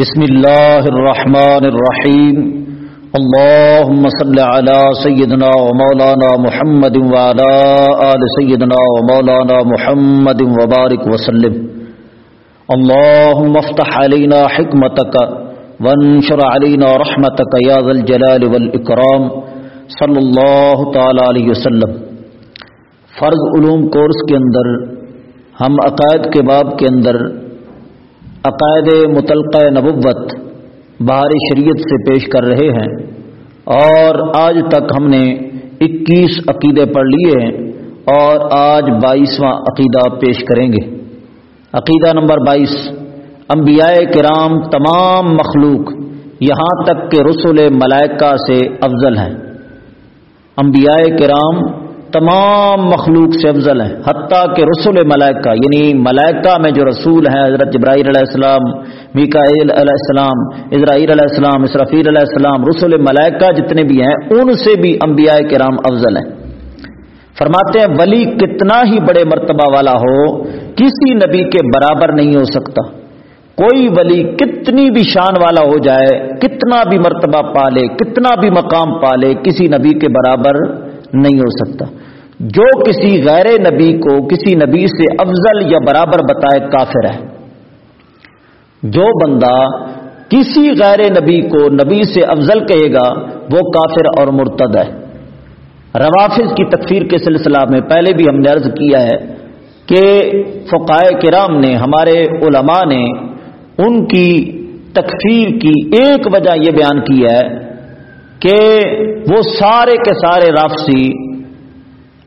بسم الله الرحمن الرحيم اللهم صل على سيدنا ومولانا محمد وعلى آل سيدنا ومولانا محمد وبارك وسلم اللهم افتح علينا حكمتك وانشر علينا رحمتك يا ذا الجلال والإكرام صلى الله تعالى عليه وسلم. فرض علوم کورس کے اندر، ہم عقائد کے باب کے اندر عقائد متلقہ نبوت بہار شریعت سے پیش کر رہے ہیں اور آج تک ہم نے اکیس عقیدے پڑھ لیے ہیں اور آج بائیسواں عقیدہ پیش کریں گے۔ عقیدہ نمبر بائیس، انبیاء کرام تمام مخلوق یہاں تک کہ رسول ملائکہ سے افضل ہیں۔ انبیاء کرام تمام مخلوق سے افضل ہیں، حتیٰ کہ رسول ملائکہ یعنی ملائکہ میں جو رسول ہیں، حضرت جبرائیل علیہ السلام، میکائیل علیہ السلام، اسرائیل علیہ السلام، اسرافیل علیہ السلام، رسول ملائکہ جتنے بھی ہیں، ان سے بھی انبیاء کرام افضل ہیں۔ فرماتے ہیں، ولی کتنا ہی بڑے مرتبہ والا ہو، کسی نبی کے برابر نہیں ہو سکتا۔ کوئی ولی کتنی بھی شان والا ہو جائے، کتنا بھی مرتبہ پالے، کتنا بھی مقام پالے، کسی نبی کے برابر نہیں ہو سکتا۔ جو کسی غیر نبی کو کسی نبی سے افضل یا برابر بتائے کافر ہے۔ جو بندہ کسی غیر نبی کو نبی سے افضل کہے گا، وہ کافر اور مرتد ہے۔ روافظ کی تکفیر کے سلسلہ میں پہلے بھی ہم نے عرض کیا ہے کہ فقائے کرام نے، ہمارے علماء نے ان کی تکفیر کی ایک وجہ یہ بیان کی ہے کہ وہ سارے کے سارے رافسی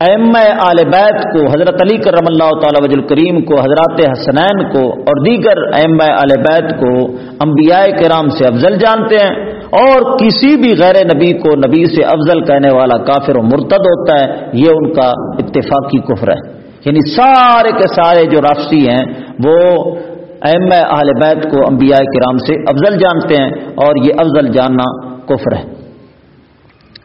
ایم آل بیت کو، حضرت علی کرم اللہ تعالی وج الکریم کو، حضرات حسنین کو اور دیگر ایم آل بیت کو انبیاء کرام سے افضل جانتے ہیں اور کسی بھی غیر نبی کو نبی سے افضل کہنے والا کافر و مرتد ہوتا ہے، یہ ان کا اتفاقی کفر ہے۔ یعنی سارے کے سارے جو رافسی ہیں، وہ ایم اہل بیت کو انبیاء کرام سے افضل جانتے ہیں اور یہ افضل جاننا کفر ہے۔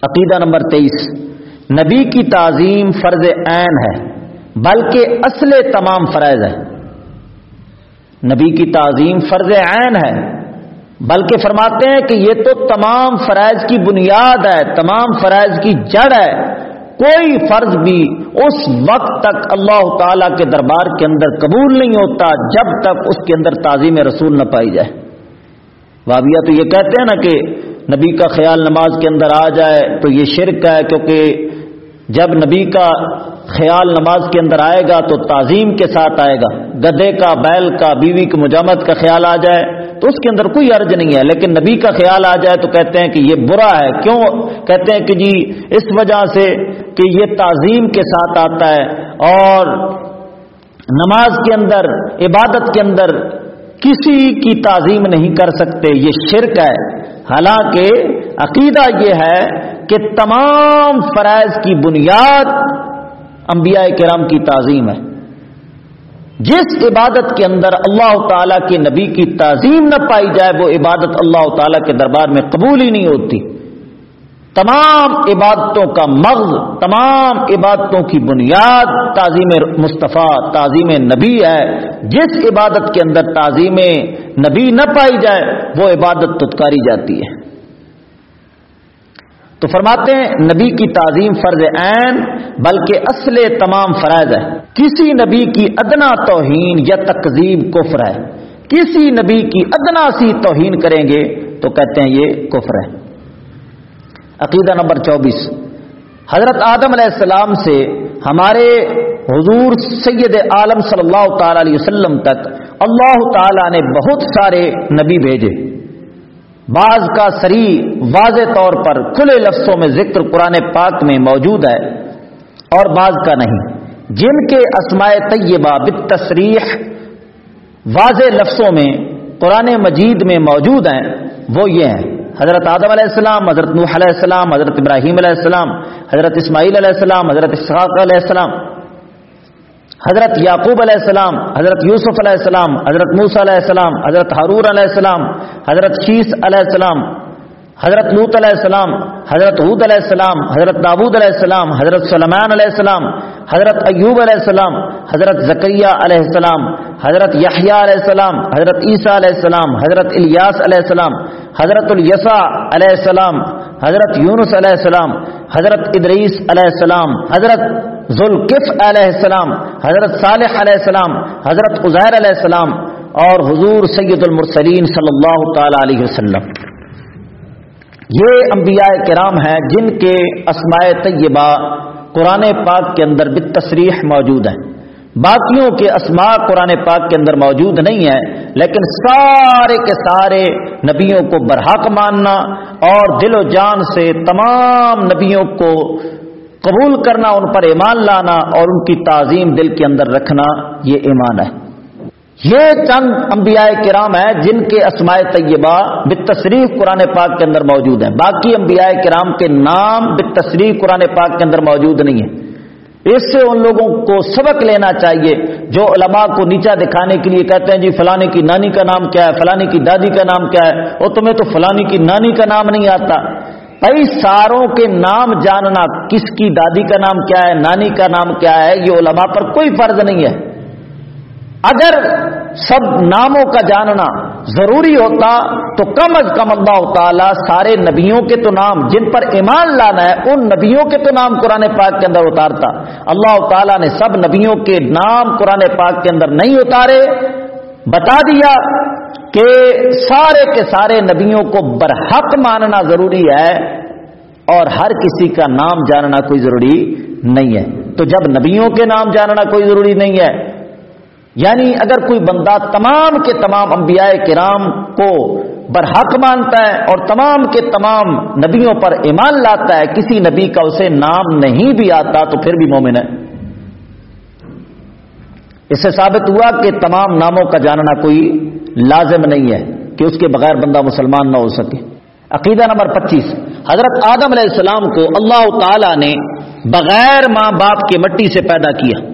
عقیدہ نمبر تیئیس۔ نبی کی تعظیم فرض عین ہے، بلکہ اصل تمام فرائض ہے۔ نبی کی تعظیم فرض عین ہے، بلکہ فرماتے ہیں کہ یہ تو تمام فرائض کی بنیاد ہے، تمام فرائض کی جڑ ہے۔ کوئی فرض بھی اس وقت تک اللہ تعالی کے دربار کے اندر قبول نہیں ہوتا جب تک اس کے اندر تعظیم رسول نہ پائی جائے۔ وابیہ تو یہ کہتے ہیں نا کہ نبی کا خیال نماز کے اندر آ جائے تو یہ شرک ہے، کیونکہ جب نبی کا خیال نماز کے اندر آئے گا تو تعظیم کے ساتھ آئے گا۔ گدے کا، بیل کا، بیوی کی مجامت کا خیال آ جائے تو اس کے اندر کوئی عرض نہیں ہے۔ لیکن نبی کا خیال آ جائے تو کہتے ہیں کہ یہ برا ہے۔ کیوں؟ کہتے ہیں کہ جی اس وجہ سے کہ یہ تعظیم کے ساتھ آتا ہے اور نماز کے اندر، عبادت کے اندر کسی کی تعظیم نہیں کر سکتے۔ یہ شرک ہے۔ حالانکہ عقیدہ یہ ہے کہ تمام فرائض کی بنیاد انبیاء کرام کی تعظیم ہے۔ جس عبادت کے اندر اللہ تعالی کے نبی کی تعظیم نہ پائی جائے، وہ عبادت اللہ تعالی کے دربار میں قبول ہی نہیں ہوتی۔ تمام عبادتوں کا مغز، تمام عبادتوں کی بنیاد تعظیم مصطفیٰ، تعظیم نبی ہے۔ جس عبادت کے اندر تعظیم نبی نہ پائی جائے، وہ عبادت تتکاری جاتی ہے۔ تو فرماتے ہیں، نبی کی تعظیم فرض عین، بلکہ اصل تمام فرائض ہے۔ کسی نبی کی ادنا توہین یا تقزیب کفر ہے۔ کسی نبی کی ادنا سی توہین کریں گے تو کہتے ہیں یہ کفر ہے۔ عقیدہ نمبر چوبیس۔ حضرت آدم علیہ السلام سے ہمارے حضور سید عالم صلی اللہ تعالی علیہ وسلم تک اللہ تعالی نے بہت سارے نبی بھیجے۔ بعض کا سری واضح طور پر کھلے لفظوں میں ذکر قرآن پاک میں موجود ہے اور بعض کا نہیں۔ جن کے اسماء طیبہ بالتصریح واضح لفظوں میں قرآن مجید میں موجود ہیں، وہ یہ ہیں۔ حضرت آدم علیہ السلام، حضرت نوح علیہ السلام، حضرت ابراہیم علیہ السلام، حضرت اسماعیل علیہ السلام، حضرت اسحاق علیہ السلام۔ حضرت یعقوب علیہ السلام حضرت یوسف علیہ السلام حضرت موس علیہ السلام حضرت حرور علیہ السلام حضرت شیس علیہ السلام حضرت لوت علیہ السلام حضرت حود علیہ السلام حضرت داود علیہ السلام حضرت سلمان علیہ السلام حضرت ایوب علیہ السلام حضرت زکریہ علیہ السلام حضرت یحییٰ علیہ السلام حضرت عیسیٰ علیہ السلام حضرت الیاس علیہ السلام حضرت الیسا علیہ السلام حضرت یونس علیہ السلام حضرت ادریس علیہ السلام حضرت ذوالقف علیہ السلام، حضرت صالح علیہ السلام، حضرت عزیر علیہ السلام اور حضور سید المرسلین صلی اللہ تعالی علیہ وسلم۔ یہ انبیاء کرام ہیں جن کے اسماء طیبہ قرآن پاک کے اندر بتصریح موجود ہیں۔ باقیوں کے اسماء قرآن پاک کے اندر موجود نہیں ہیں، لیکن سارے کے سارے نبیوں کو برحق ماننا اور دل و جان سے تمام نبیوں کو قبول کرنا، ان پر ایمان لانا اور ان کی تعظیم دل کے اندر رکھنا، یہ ایمان ہے۔ یہ چند انبیاء کرام ہیں جن کے اسماء طیبہ بتصریف قرآن پاک کے اندر موجود ہیں۔ باقی انبیاء کرام کے نام بتصریف قرآن پاک کے اندر موجود نہیں ہیں۔ اس سے ان لوگوں کو سبق لینا چاہیے، جو علماء کو نیچا دکھانے کے لیے کہتے ہیں جی فلانی کی نانی کا نام کیا ہے فلانی کی دادی کا نام کیا ہے اور تمہیں تو فلانی کی نانی کا نام نہیں آتا۔ کئی ساروں کے نام جاننا، کس کی دادی کا نام کیا ہے، نانی کا نام کیا ہے، یہ علماء پر کوئی فرض نہیں ہے۔ اگر سب ناموں کا جاننا ضروری ہوتا تو کم از کم اللہ تعالیٰ سارے نبیوں کے تو نام، جن پر ایمان لانا ہے، ان نبیوں کے تو نام قرآن پاک کے اندر اتارتا۔ اللہ تعالیٰ نے سب نبیوں کے نام قرآن پاک کے اندر نہیں اتارے۔ بتا دیا کہ سارے کے سارے نبیوں کو برحق ماننا ضروری ہے اور ہر کسی کا نام جاننا کوئی ضروری نہیں ہے۔ تو جب نبیوں کے نام جاننا کوئی ضروری نہیں ہے یعنی اگر کوئی بندہ تمام کے تمام انبیاء کرام کو برحق مانتا ہے اور تمام کے تمام نبیوں پر ایمان لاتا ہے، کسی نبی کا اسے نام نہیں بھی آتا تو پھر بھی مومن ہے۔ اس سے ثابت ہوا کہ تمام ناموں کا جاننا کوئی لازم نہیں ہے کہ اس کے بغیر بندہ مسلمان نہ ہو سکے۔ عقیدہ نمبر پچیس، حضرت آدم علیہ السلام کو اللہ تعالی نے بغیر ماں باپ کے مٹی سے پیدا کیا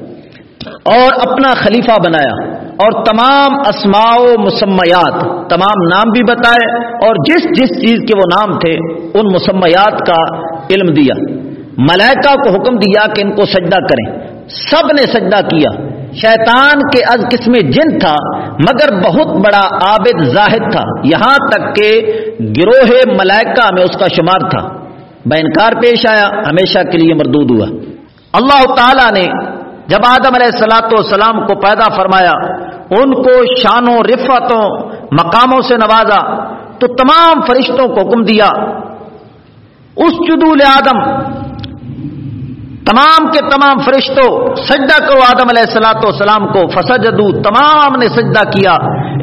اور اپنا خلیفہ بنایا اور تمام اسماع و مسمیات، تمام نام بھی بتائے اور جس جس چیز کے وہ نام تھے، ان مسمیات کا علم دیا۔ ملائکہ کو حکم دیا کہ ان کو سجدہ کریں۔ سب نے سجدہ کیا۔ شیطان کے از قسم جن تھا، مگر بہت بڑا عابد زاہد تھا۔ یہاں تک کہ گروہ ملائکہ میں اس کا شمار تھا۔ بینکار پیش آیا، ہمیشہ کے لیے مردود ہوا۔ اللہ تعالی نے جب آدم علیہ السلاۃ والسلام کو پیدا فرمایا، ان کو شانوں رفتوں مقاموں سے نوازا، تو تمام فرشتوں کو حکم دیا۔ اس جدول آدم تمام کے تمام فرشتوں، سجدہ کرو آدم علیہ السلاۃ والسلام کو فسجدو تمام نے سجدہ کیا۔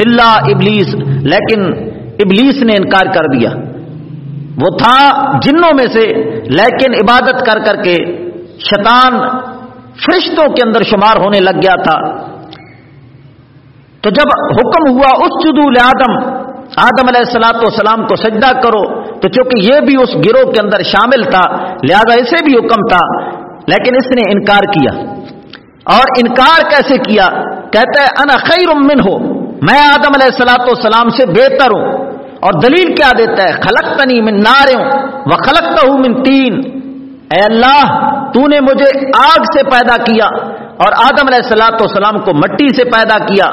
اللہ ابلیس، لیکن ابلیس نے انکار کر دیا۔ وہ تھا جنوں میں سے، لیکن عبادت کر کر کے شیطان فرشتوں کے اندر شمار ہونے لگ گیا تھا۔ تو جب حکم ہوا اس جدول آدم آدم علیہ السلاۃ والسلام کو سجدہ کرو۔ تو چونکہ یہ بھی اس گروہ کے اندر شامل تھا، لہذا اسے بھی حکم تھا لیکن اس نے انکار کیا اور انکار کیسے کیا؟ کہتا ہے، انا خیر من ہو میں آدم علیہ السلاۃ والسلام سے بہتر ہوں اور دلیل کیا دیتا ہے؟ خلق تنی من نارے ہوں وہ خلقتا ہوں من تین۔ اے اللہ، تو نے مجھے آگ سے پیدا کیا اور آدم علیہ السلاۃ والسلام کو مٹی سے پیدا کیا۔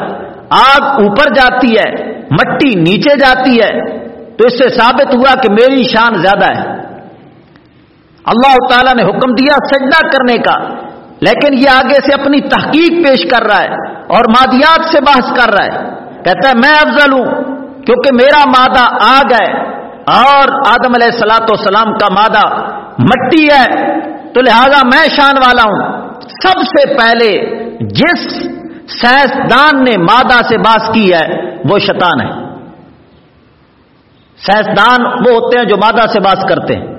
آگ اوپر جاتی ہے، مٹی نیچے جاتی ہے۔ تو اس سے ثابت ہوا کہ میری شان زیادہ ہے۔ اللہ تعالیٰ نے حکم دیا سجدہ کرنے کا، لیکن یہ آگے سے اپنی تحقیق پیش کر رہا ہے اور مادیات سے بحث کر رہا ہے۔ کہتا ہے، میں افضل ہوں، کیونکہ میرا مادہ آگ ہے اور آدم علیہ السلاۃ والسلام کا مادہ مٹی ہے۔ تو لہذا میں شان والا ہوں۔ سب سے پہلے جس سائنسدان نے مادہ سے باس کی ہے، وہ شیطان ہے۔ سائنسدان وہ ہوتے ہیں جو مادہ سے باس کرتے ہیں۔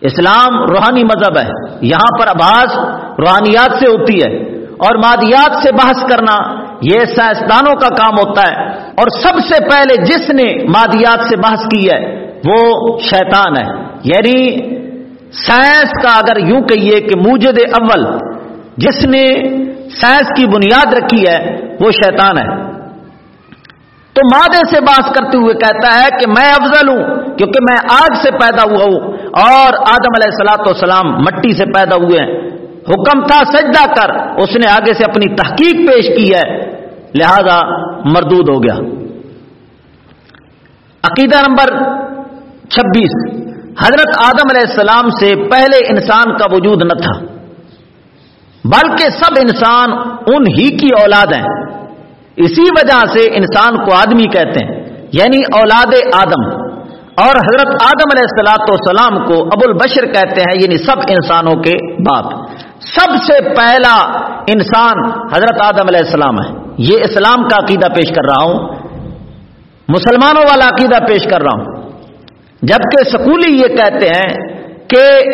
اسلام روحانی مذہب ہے۔ یہاں پر آباس روحانیات سے ہوتی ہے اور مادیات سے بحث کرنا یہ سائنسدانوں کا کام ہوتا ہے۔ اور سب سے پہلے جس نے مادیات سے بحث کی ہے، وہ شیطان ہے۔ یعنی سائنس کا اگر یوں کہیے کہ موجد اول جس نے سائنس کی بنیاد رکھی ہے، وہ شیطان ہے۔ تو مادے سے باس کرتے ہوئے کہتا ہے کہ میں افضل ہوں، کیونکہ میں آگ سے پیدا ہوا ہوں۔ اور آدم علیہ السلاۃ والسلام مٹی سے پیدا ہوئے ہیں۔ حکم تھا سجدہ کر، اس نے آگے سے اپنی تحقیق پیش کی ہے۔ لہذا مردود ہو گیا۔ عقیدہ نمبر چھبیس، حضرت آدم علیہ السلام سے پہلے انسان کا وجود نہ تھا، بلکہ سب انسان ان ہی کی اولاد ہیں۔ اسی وجہ سے انسان کو آدمی کہتے ہیں یعنی اولاد آدم۔ اور حضرت آدم علیہ السلاۃ والسلام کو ابو البشر کہتے ہیں یعنی سب انسانوں کے باپ۔ سب سے پہلا انسان حضرت آدم علیہ السلام ہے۔ یہ اسلام کا عقیدہ پیش کر رہا ہوں۔ مسلمانوں والا عقیدہ پیش کر رہا ہوں۔ جبکہ سکولی یہ کہتے ہیں کہ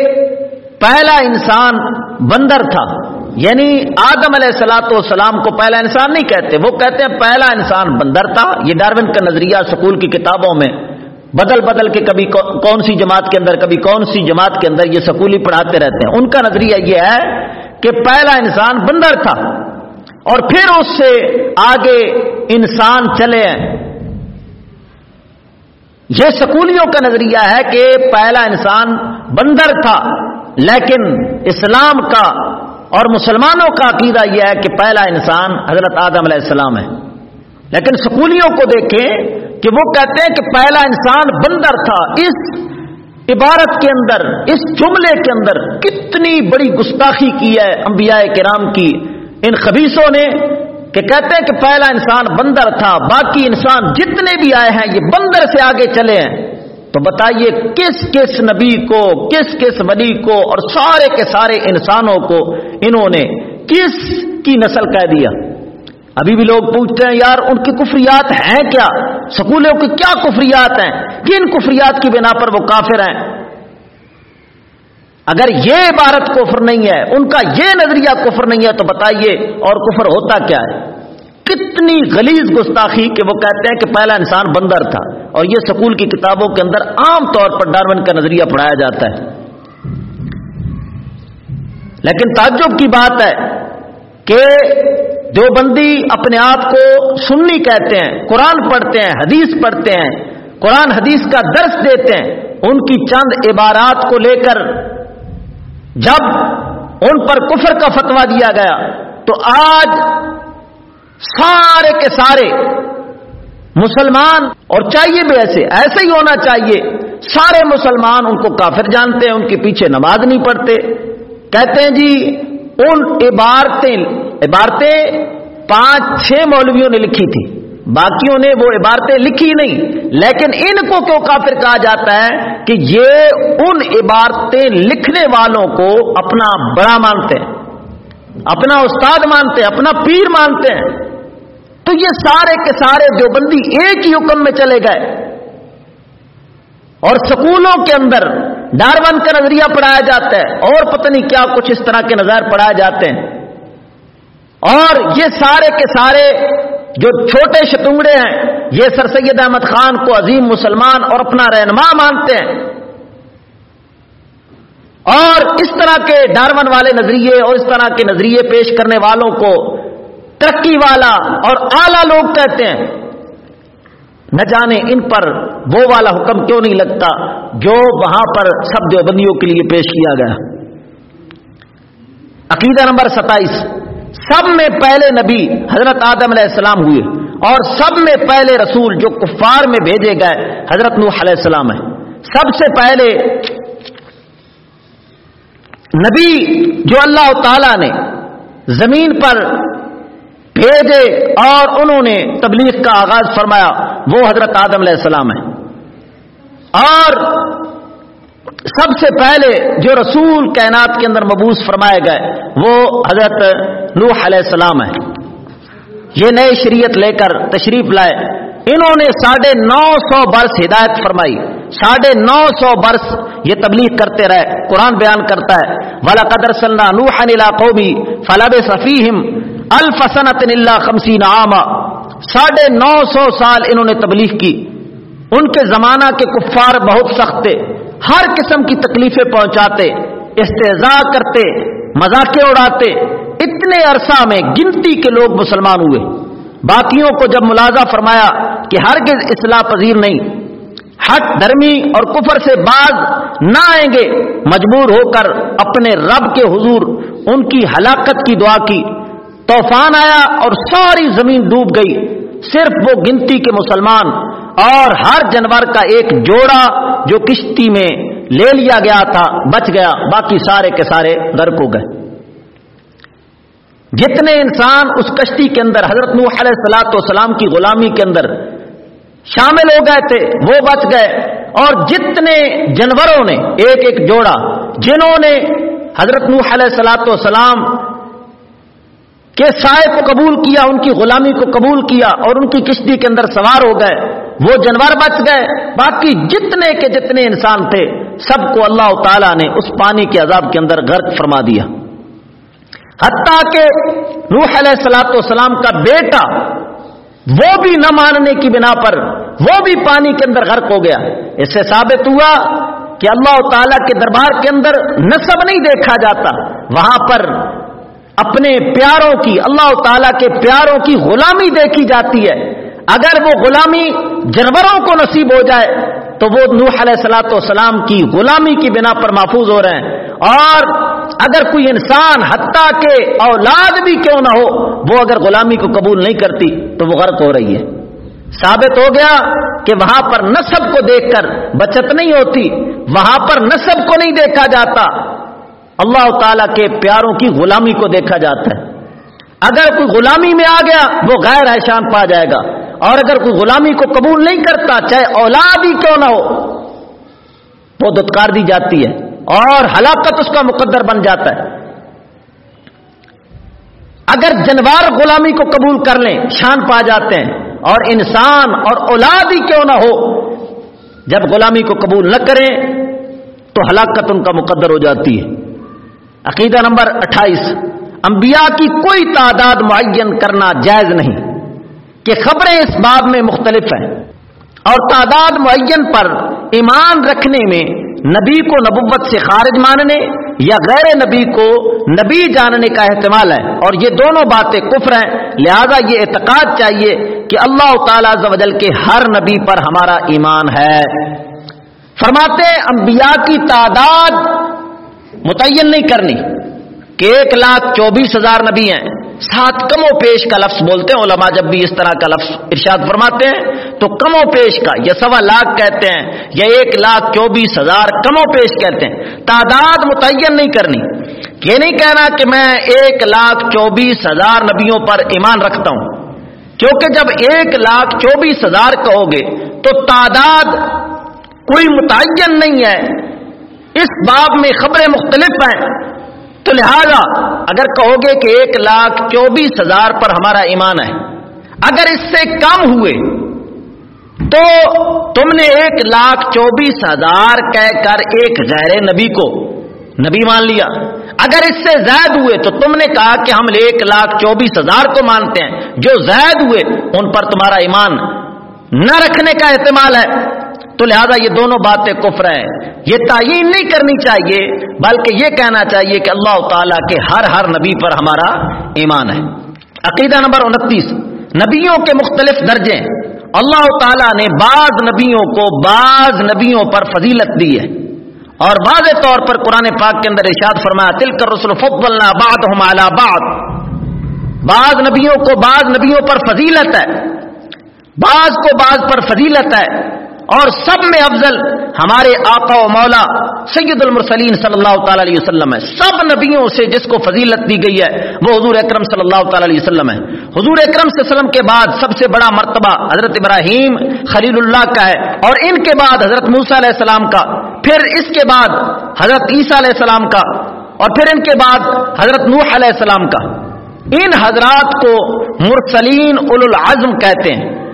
پہلا انسان بندر تھا۔ یعنی آدم علیہ السلاۃ والسلام کو پہلا انسان نہیں کہتے، وہ کہتے ہیں پہلا انسان بندر تھا۔ یہ ڈاروین کا نظریہ سکول کی کتابوں میں بدل بدل کے کبھی کون سی جماعت کے اندر، کبھی کون سی جماعت کے اندر یہ سکولی پڑھاتے رہتے ہیں۔ ان کا نظریہ یہ ہے کہ پہلا انسان بندر تھا اور پھر اس سے آگے انسان چلے ہیں۔ یہ سکولیوں کا نظریہ ہے کہ پہلا انسان بندر تھا، لیکن اسلام کا اور مسلمانوں کا عقیدہ یہ ہے کہ پہلا انسان حضرت آدم علیہ السلام ہے۔ لیکن سکولیوں کو دیکھیں کہ وہ کہتے ہیں کہ پہلا انسان بندر تھا۔ اس عبارت کے اندر، اس جملے کے اندر کتنی بڑی گستاخی کی ہے انبیاء کرام کی۔ ان خبیصوں نے کہ کہتے ہیں کہ پہلا انسان بندر تھا، باقی انسان جتنے بھی آئے ہیں، یہ بندر سے آگے چلے ہیں۔ تو بتائیے کس کس نبی کو، کس کس ولی کو اور سارے کے سارے انسانوں کو انہوں نے کس کی نسل کہہ دیا ابھی بھی لوگ پوچھتے ہیں، یار، ان کی کفریات ہیں کیا؟ سکولوں کی کیا کفریات ہیں؟ کن کفریات کی بنا پر وہ کافر ہیں؟ اگر یہ عبارت کفر نہیں ہے، ان کا یہ نظریہ کفر نہیں ہے، تو بتائیے، اور کفر ہوتا کیا ہے؟ کتنی غلیظ گستاخی کہ وہ کہتے ہیں کہ پہلا انسان بندر تھا، اور یہ سکول کی کتابوں کے اندر عام طور پر ڈارون کا نظریہ پڑھایا جاتا ہے۔ لیکن تعجب کی بات ہے کہ دیوبندی اپنے آپ کو سننی کہتے ہیں، قرآن پڑھتے ہیں، حدیث پڑھتے ہیں، قرآن حدیث کا درس دیتے ہیں، ان کی چند عبارات کو لے کر جب ان پر کفر کا فتوا دیا گیا، تو آج سارے کے سارے مسلمان، اور چاہیے بھی ایسے ایسے ہی ہونا چاہیے، سارے مسلمان ان کو کافر جانتے ہیں، ان کے پیچھے نماز نہیں پڑھتے۔ کہتے ہیں جی ان عبارتیں عبارتیں پانچ چھ مولویوں نے لکھی تھی۔ باقیوں نے وہ عبارتیں لکھی نہیں۔ لیکن ان کو کیوں کافر کہا جاتا ہے کہ یہ ان عبارتیں لکھنے والوں کو اپنا بڑا مانتے ہیں، اپنا استاد مانتے ہیں، اپنا پیر مانتے ہیں۔ تو یہ سارے کے سارے جو بندی ایک ہی حکم میں چلے گئے۔ اور سکولوں کے اندر ڈارون کا نظریہ پڑھایا جاتا ہے اور پتہ نہیں کیا کچھ اس طرح کے نظر پڑھائے جاتے ہیں۔ اور یہ سارے کے سارے جو چھوٹے شتنگڑے ہیں، یہ سر سید احمد خان کو عظیم مسلمان اور اپنا رہنما مانتے ہیں۔ اور اس طرح کے ڈارون والے نظریے اور اس طرح کے نظریے پیش کرنے والوں کو ترقی والا اور اعلی لوگ کہتے ہیں۔ نہ جانے ان پر وہ والا حکم کیوں نہیں لگتا جو وہاں پر سب دیوبندیوں کے لیے پیش کیا گیا۔ عقیدہ نمبر ستائیس، سب میں پہلے نبی حضرت آدم علیہ السلام ہوئے اور سب میں پہلے رسول جو کفار میں بھیجے گئے حضرت نوح علیہ السلام ہے سب سے پہلے نبی جو اللہ تعالی نے زمین پر بھیجے اور انہوں نے تبلیغ کا آغاز فرمایا وہ حضرت آدم علیہ السلام ہے اور سب سے پہلے جو رسول کائنات کے اندر مبوس فرمائے گئے، وہ حضرت نوح علیہ السلام ہے یہ نئے شریعت لے کر تشریف لائے۔ انہوں نے ساڑھے نو سو برس ہدایت فرمائی۔ ساڑھے نو سو برس یہ تبلیغ کرتے رہے، قرآن بیان کرتا ہے۔ والا قدر صلاح نوح قومی فلاب صفیم الفسنت اللہ خمسین عامہ ساڑھے نو سو سال انہوں نے تبلیغ کی۔ ان کے زمانہ کے کفار بہت سخت تھے۔ ہر قسم کی تکلیفیں پہنچاتے، استحضاء کرتے مذاقے اڑاتے۔ اتنے عرصہ میں گنتی کے لوگ مسلمان ہوئے۔ باقیوں کو جب ملازہ فرمایا کہ ہرگز اصلاح پذیر نہیں، حق دھرمی اور کفر سے باز نہ آئیں گے، مجبور ہو کر اپنے رب کے حضور ان کی ہلاکت کی دعا کی۔ طوفان آیا اور ساری زمین ڈوب گئی، صرف وہ گنتی کے مسلمان اور ہر جانور کا ایک جوڑا جو کشتی میں لے لیا گیا تھا، بچ گیا، باقی سارے کے سارے غرق ہو گئے۔ جتنے انسان اس کشتی کے اندر، حضرت نوح علیہ سلاۃ والسلام کی غلامی کے اندر شامل ہو گئے تھے، وہ بچ گئے۔ اور جتنے جانوروں نے، ایک ایک جوڑا، جنہوں نے حضرت نوح علیہ سلاۃ والسلام کے سائے کو قبول کیا، ان کی غلامی کو قبول کیا اور ان کی کشتی کے اندر سوار ہو گئے۔ وہ جانور بچ گئے۔ باقی جتنے کے جتنے انسان تھے، سب کو اللہ تعالی نے اس پانی کے عذاب کے اندر غرق فرما دیا۔ حتیٰ کہ روح علیہ سلاۃ والسلام کا بیٹا وہ بھی نہ ماننے کی بنا پر وہ بھی پانی کے اندر غرق ہو گیا۔ اس سے ثابت ہوا کہ اللہ تعالی کے دربار کے اندر نصب نہیں دیکھا جاتا۔ وہاں پر اپنے پیاروں کی، اللہ تعالی کے پیاروں کی غلامی دیکھی جاتی ہے۔ اگر وہ غلامی جانوروں کو نصیب ہو جائے، تو وہ نوح علیہ سلاۃ والسلام کی غلامی کی بنا پر محفوظ ہو رہے ہیں۔ اور اگر کوئی انسان حتیٰ کے اولاد بھی کیوں نہ ہو، وہ اگر غلامی کو قبول نہیں کرتی، تو وہ غرق ہو رہی ہے۔ ثابت ہو گیا کہ وہاں پر نصب کو دیکھ کر بچت نہیں ہوتی، وہاں پر نصب کو نہیں دیکھا جاتا۔ اللہ تعالی کے پیاروں کی غلامی کو دیکھا جاتا ہے۔ اگر کوئی غلامی میں آ گیا، وہ غیر احسان پا جائے گا۔ اور اگر کوئی غلامی کو قبول نہیں کرتا، چاہے اولاد ہی کیوں نہ ہو، وہ دتکار دی جاتی ہے اور ہلاکت اس کا مقدر بن جاتا ہے۔ اگر جنوار غلامی کو قبول کر لیں، شان پا جاتے ہیں، اور انسان اور اولاد ہی کیوں نہ ہو، جب غلامی کو قبول نہ کریں، تو ہلاکت ان کا مقدر ہو جاتی ہے۔ عقیدہ نمبر اٹھائیس، انبیاء کی کوئی تعداد معین کرنا جائز نہیں کہ خبریں اس باب میں مختلف ہیں اور تعداد معین پر ایمان رکھنے میں نبی کو نبوت سے خارج ماننے یا غیر نبی کو نبی جاننے کا احتمال ہے اور یہ دونوں باتیں کفر ہیں، لہذا یہ اعتقاد چاہیے کہ اللہ تعالی زوجل کے ہر نبی پر ہمارا ایمان ہے۔ فرماتے انبیاء کی تعداد متعین نہیں کرنی کہ ایک لاکھ چوبیس ہزار نبی ہیں، سات کم و پیش کا لفظ بولتے ہیں، علماء جب بھی اس طرح کا لفظ ارشاد فرماتے ہیں، تو کم و پیش کا یا سوا لاکھ کہتے ہیں یا ایک لاکھ چوبیس ہزار کم و پیش کہتے ہیں۔ تعداد متعین نہیں کرنی۔ یہ نہیں کہنا کہ میں ایک لاکھ چوبیس ہزار نبیوں پر ایمان رکھتا ہوں۔ کیونکہ جب ایک لاکھ چوبیس ہزار کہو گے، تو تعداد کوئی متعین نہیں ہے۔ اس باب میں خبریں مختلف ہیں۔ تو لہذا اگر کہو گے کہ ایک لاکھ چوبیس ہزار پر ہمارا ایمان ہے، اگر اس سے کم ہوئے تو تم نے ایک لاکھ چوبیس ہزار کہہ کر ایک غیر نبی کو نبی مان لیا۔ اگر اس سے زائد ہوئے تو تم نے کہا کہ ہم ایک لاکھ چوبیس ہزار کو مانتے ہیں۔ جو زائد ہوئے، ان پر تمہارا ایمان نہ رکھنے کا احتمال ہے۔ تو لہذا یہ دونوں باتیں کفر ہیں۔ یہ تعین نہیں کرنی چاہیے، بلکہ یہ کہنا چاہیے کہ اللہ تعالیٰ کے ہر ہر نبی پر ہمارا ایمان ہے۔ عقیدہ نمبر انتیس، نبیوں کے مختلف درجے۔ اللہ تعالیٰ نے بعض نبیوں کو بعض نبیوں پر فضیلت دی ہے۔ اور واضح طور پر قرآن پاک کے اندر ارشاد فرمایا تل کر رسول فضلنا بعض بعض۔ بعض نبیوں کو بعض نبیوں پر فضیلت ہے۔ بعض کو بعض پر فضیلت ہے۔ اور سب میں افضل ہمارے آقا و مولا سید المرسلین صلی اللہ تعالی علیہ وسلم ہے سب نبیوں سے جس کو فضیلت دی گئی ہے، وہ حضور اکرم صلی اللہ تعالی علیہ وسلم ہے حضور اکرم صلی اللہ علیہ وسلم کے بعد سب سے بڑا مرتبہ حضرت ابراہیم خلیل اللہ کا ہے اور ان کے بعد حضرت موسیٰ علیہ السلام کا، پھر اس کے بعد حضرت عیسیٰ علیہ السلام کا اور پھر ان کے بعد حضرت نوح علیہ السلام کا۔ ان حضرات کو مرسلین اول العزم کہتے ہیں۔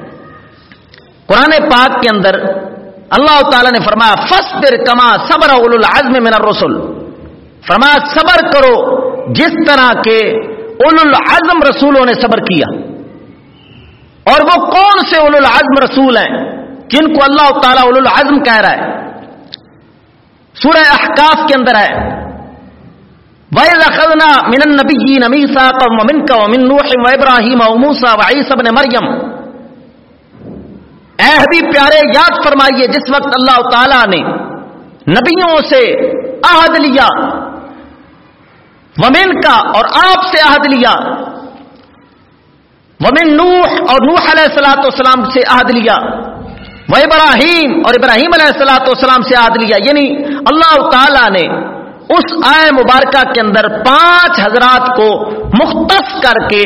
قرآن پاک کے اندر اللہ تعالی نے فرمایا فصبر کما صبر اول العزم من الرسل۔ فرمایا، صبر کرو جس طرح کے اول العزم رسولوں نے صبر کیا۔ اور وہ کون سے اول العزم رسول ہیں جن کو اللہ تعالیٰ اول العزم کہہ رہا ہے؟ سورہ احکاف کے اندر ہے۔ وَإِذْ مِنَ النَّبِيِّينَ مِيثَاقًا وَمِنْكَ وَمِنْ نُوحٍ وَإِبْرَاهِيمَ وَمُوسَى وَعِيسَى ابْنِ مَرْيَمَ اے پیارے، یاد فرمائیے جس وقت اللہ تعالی نے نبیوں سے عہد لیا، ومن کا اور آپ سے عہد لیا، ومن نوح اور نوح علیہ السلاۃ والسلام سے عہد لیا وہ ابراہیم اور ابراہیم علیہ السلاۃ والسلام سے عہد لیا۔ یعنی اللہ تعالی نے اس آئے مبارکہ کے اندر پانچ حضرات کو مختص کر کے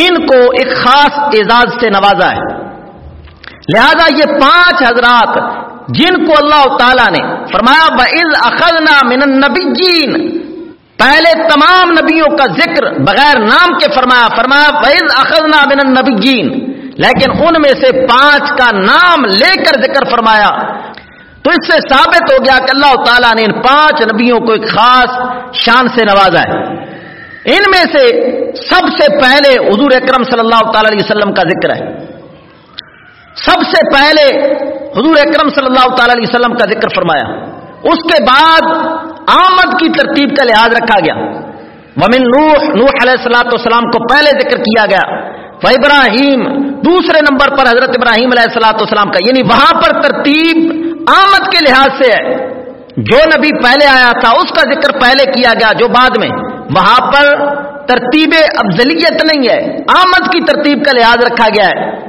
ان کو ایک خاص اعزاز سے نوازا ہے۔ لہذا یہ پانچ حضرات جن کو اللہ تعالی نے فرمایا بز اخذنا من النبیین پہلے تمام نبیوں کا ذکر بغیر نام کے فرمایا فرمایا بز اخذنا من النبیین لیکن ان میں سے پانچ کا نام لے کر ذکر فرمایا۔ تو اس سے ثابت ہو گیا کہ اللہ تعالیٰ نے ان پانچ نبیوں کو ایک خاص شان سے نوازا ہے۔ ان میں سے سب سے پہلے حضور اکرم صلی اللہ تعالی علیہ وسلم کا ذکر ہے۔ سب سے پہلے حضور اکرم صلی اللہ تعالی علیہ وسلم کا ذکر فرمایا۔ اس کے بعد آمد کی ترتیب کا لحاظ رکھا گیا۔ ومن نوح نوح علیہ السلاۃ والسلام کو پہلے ذکر کیا گیا۔ وہ ابراہیم، دوسرے نمبر پر حضرت ابراہیم علیہ السلاۃ والسلام کا یعنی وہاں پر ترتیب آمد کے لحاظ سے ہے۔ جو نبی پہلے آیا تھا، اس کا ذکر پہلے کیا گیا، جو بعد میں۔ وہاں پر ترتیب افضلیت نہیں ہے، آمد کی ترتیب کا لحاظ رکھا گیا ہے۔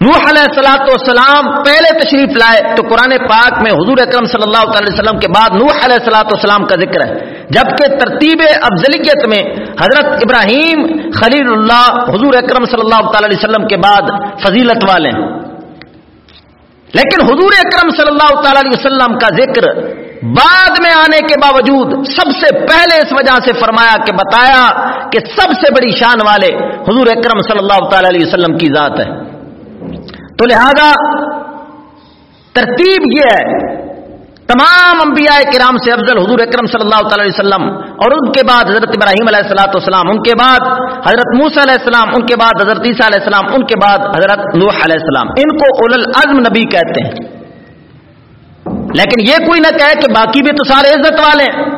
نوح علیہ السلاۃ والسلام پہلے تشریف لائے تو قرآن پاک میں حضور اکرم صلی اللہ تعالی وسلم کے بعد نوح علیہ السلاۃ والسلام کا ذکر ہے۔ جبکہ ترتیب افضلیت میں حضرت ابراہیم خلیل اللہ حضور اکرم صلی اللہ تعالی علیہ وسلم کے بعد فضیلت والے لیکن حضور اکرم صلی اللہ تعالی علیہ وسلم کا ذکر بعد میں آنے کے باوجود سب سے پہلے اس وجہ سے فرمایا کہ بتایا کہ سب سے بڑی شان والے حضور اکرم صلی اللہ تعالی علیہ وسلم کی ذات ہے۔ تو لہذا ترتیب یہ ہے، تمام انبیاء کرام سے افضل حضور اکرم صلی اللہ تعالی علیہ وسلم اور ان کے بعد حضرت ابراہیم علیہ السلاۃ والسلام، ان کے بعد حضرت موس علیہ السلام، ان کے بعد حضرت عیسیٰ علیہ السلام، ان کے بعد حضرت نوح علیہ السلام۔ ان کو اول العزم نبی کہتے ہیں۔ لیکن یہ کوئی نہ کہے کہ باقی بھی تو سارے عزت والے ہیں۔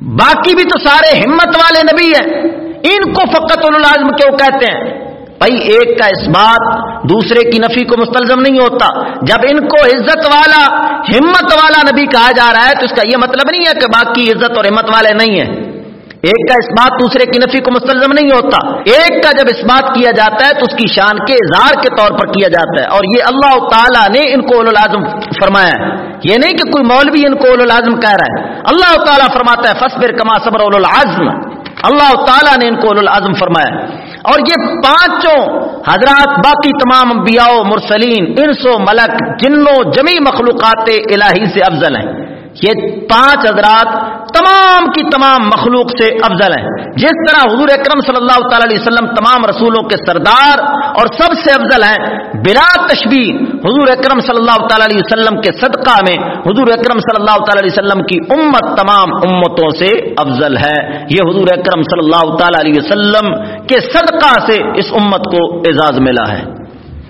باقی بھی تو سارے ہمت والے نبی ہیں۔ ان کو فقط اول العزم کیوں کہتے ہیں؟ بھائی ایک کا اس بات دوسرے کی نفی کو مستلزم نہیں ہوتا۔ جب ان کو عزت والا، ہمت والا نبی کہا جا رہا ہے تو اس کا یہ مطلب نہیں ہے کہ باقی عزت اور ہمت والے نہیں ہیں۔ ایک کا اس بات دوسرے کی نفی کو مستلزم نہیں ہوتا۔ ایک کا جب اس بات کیا جاتا ہے تو اس کی شان کے اظہار کے طور پر کیا جاتا ہے۔ اور یہ اللہ تعالیٰ نے ان کو العظم فرمایا ہے۔ یہ نہیں کہ کوئی مولوی ان کو العظم کہہ رہا ہے۔ اللہ تعالیٰ فرماتا ہے فصبر کما صبر العظم اللہ تعالیٰ نے ان کو العظم فرمایا۔ اور یہ پانچوں حضرات باقی تمام انبیاء مرسلین انسو ملک، جنوں، جمی مخلوقات الہی سے افضل ہیں۔ یہ پانچ حضرات تمام کی تمام مخلوق سے افضل ہیں۔ جس طرح حضور اکرم صلی اللہ تعالی علیہ وسلم تمام رسولوں کے سردار اور سب سے افضل ہیں، بلا تشبیح حضور اکرم صلی اللہ تعالی علیہ وسلم کے صدقہ میں حضور اکرم صلی اللہ تعالی علیہ وسلم کی امت تمام امتوں سے افضل ہے۔ یہ حضور اکرم صلی اللہ تعالی علیہ وسلم کے صدقہ سے اس امت کو اعزاز ملا ہے۔